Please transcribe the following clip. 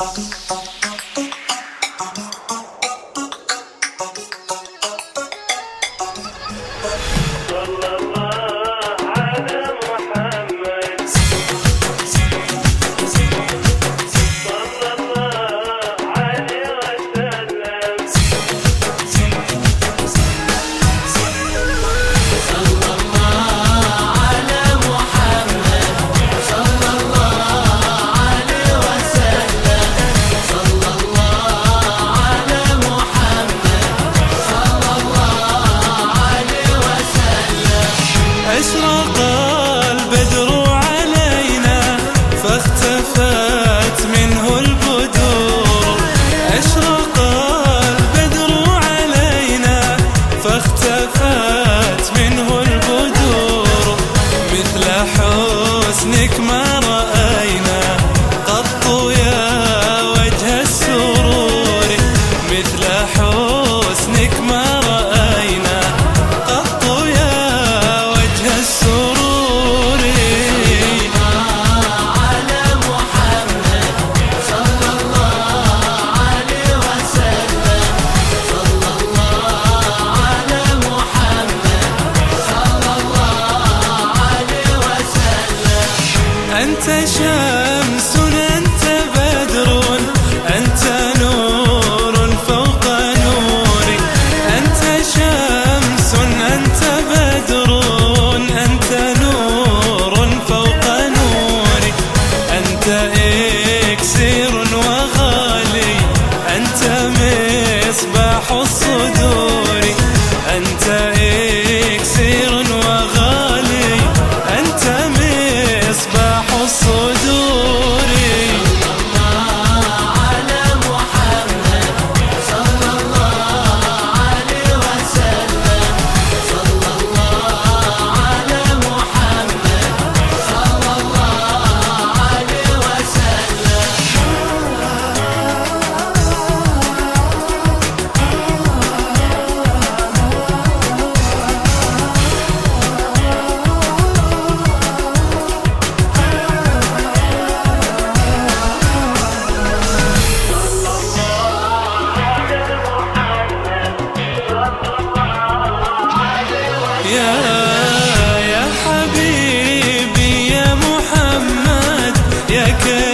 Love, love. يا محمد يا كريم الوفا